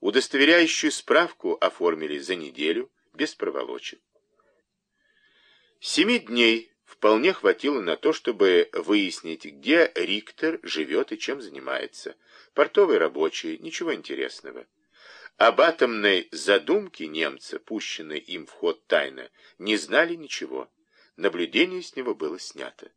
Удостоверяющую справку оформили за неделю, без проволочек. Семи дней вполне хватило на то, чтобы выяснить, где Риктор живет и чем занимается. Портовый рабочий, ничего интересного. Об атомной задумке немца, пущенной им в ход тайно, не знали ничего. Наблюдение с него было снято.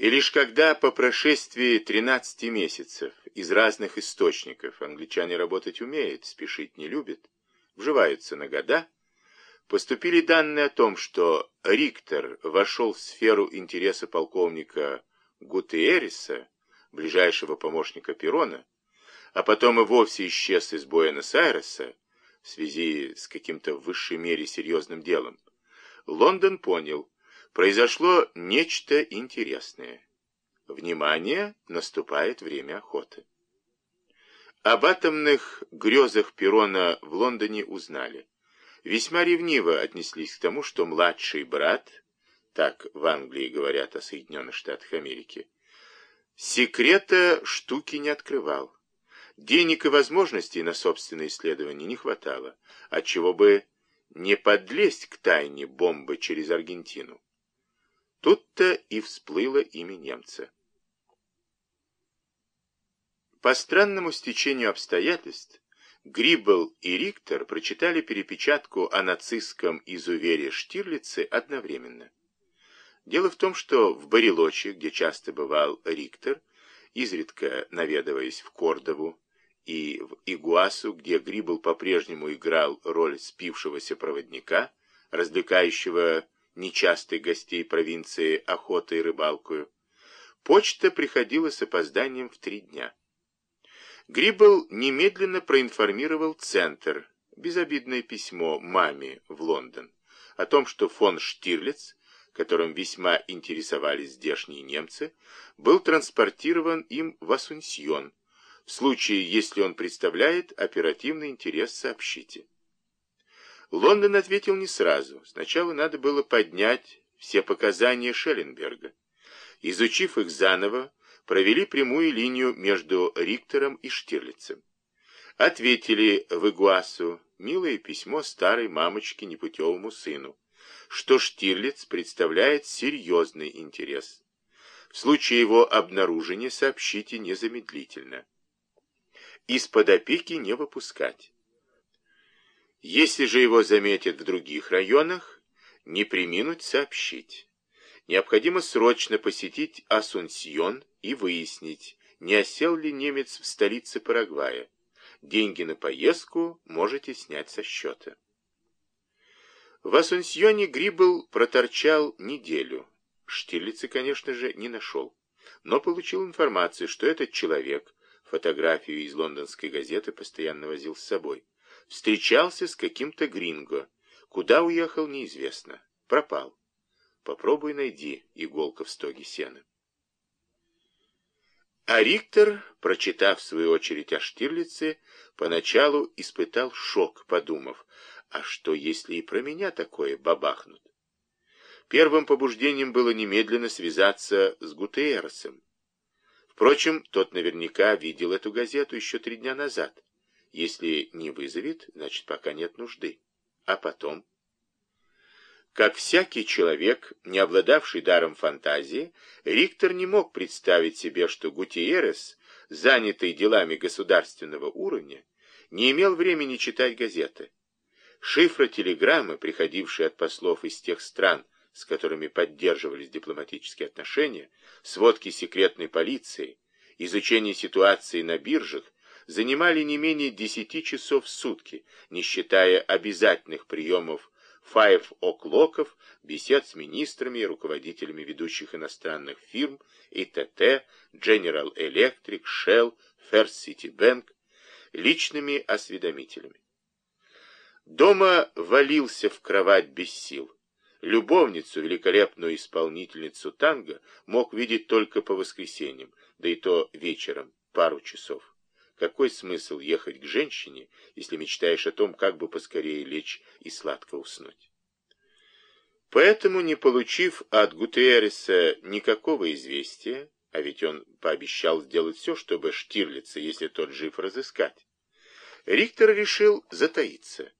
И лишь когда по прошествии 13 месяцев из разных источников англичане работать умеют, спешить не любят, вживаются на года, поступили данные о том, что Риктор вошел в сферу интереса полковника Гутиериса, ближайшего помощника Перона, а потом и вовсе исчез из Буэнос-Айреса в связи с каким-то в высшей мере серьезным делом, Лондон понял, произошло нечто интересное. Внимание, наступает время охоты. Об атомных грезах Перона в Лондоне узнали. Весьма ревниво отнеслись к тому, что младший брат, так в Англии говорят о Соединенных Штатах Америки, секрета штуки не открывал. Денег и возможностей на собственные исследования не хватало, отчего бы не подлезть к тайне бомбы через Аргентину. Тут-то и всплыло имя немца. По странному стечению обстоятельств, Гриббл и Риктор прочитали перепечатку о нацистском изувере Штирлице одновременно. Дело в том, что в Барелоче, где часто бывал Риктор, изредка наведываясь в Кордову, и в Игуасу, где Гриббл по-прежнему играл роль спившегося проводника, развлекающего нечастых гостей провинции охотой и рыбалкою, почта приходила с опозданием в три дня. Гриббл немедленно проинформировал Центр, безобидное письмо маме в Лондон, о том, что фон Штирлиц, которым весьма интересовались здешние немцы, был транспортирован им в Асунсьон. В случае, если он представляет оперативный интерес, сообщите. Лондон ответил не сразу. Сначала надо было поднять все показания Шелленберга. Изучив их заново, провели прямую линию между Риктором и Штирлицем. Ответили в Игуасу милое письмо старой мамочки непутевому сыну, что Штирлиц представляет серьезный интерес. В случае его обнаружения сообщите незамедлительно. Из-под опеки не выпускать. Если же его заметят в других районах, не приминуть сообщить. Необходимо срочно посетить Асунсьон и выяснить, не осел ли немец в столице Парагвая. Деньги на поездку можете снять со счета. В Асунсьоне Грибл проторчал неделю. Штирлица, конечно же, не нашел, но получил информацию, что этот человек, фотографию из лондонской газеты постоянно возил с собой, встречался с каким-то гринго. Куда уехал, неизвестно. Пропал. Попробуй найди иголка в стоге сена. А Риктор, прочитав в свою очередь о Штирлице, поначалу испытал шок, подумав, а что, если и про меня такое бабахнут? Первым побуждением было немедленно связаться с Гутерресом. Впрочем, тот наверняка видел эту газету еще три дня назад. Если не вызовет, значит, пока нет нужды. А потом... Как всякий человек, не обладавший даром фантазии, Риктор не мог представить себе, что Гутиерес, занятый делами государственного уровня, не имел времени читать газеты. Шифры телеграммы, приходившие от послов из тех стран, с которыми поддерживались дипломатические отношения, сводки секретной полиции, изучение ситуации на биржах, занимали не менее 10 часов в сутки, не считая обязательных приемов файв оклоков, бесед с министрами и руководителями ведущих иностранных фирм, ИТТ, General Electric, Shell, First City Bank, личными осведомителями. Дома валился в кровать без сил. Любовницу, великолепную исполнительницу танго, мог видеть только по воскресеньям, да и то вечером, пару часов. Какой смысл ехать к женщине, если мечтаешь о том, как бы поскорее лечь и сладко уснуть? Поэтому, не получив от Гутерреса никакого известия, а ведь он пообещал сделать все, чтобы Штирлица, если тот жив, разыскать. Риктор решил затаиться.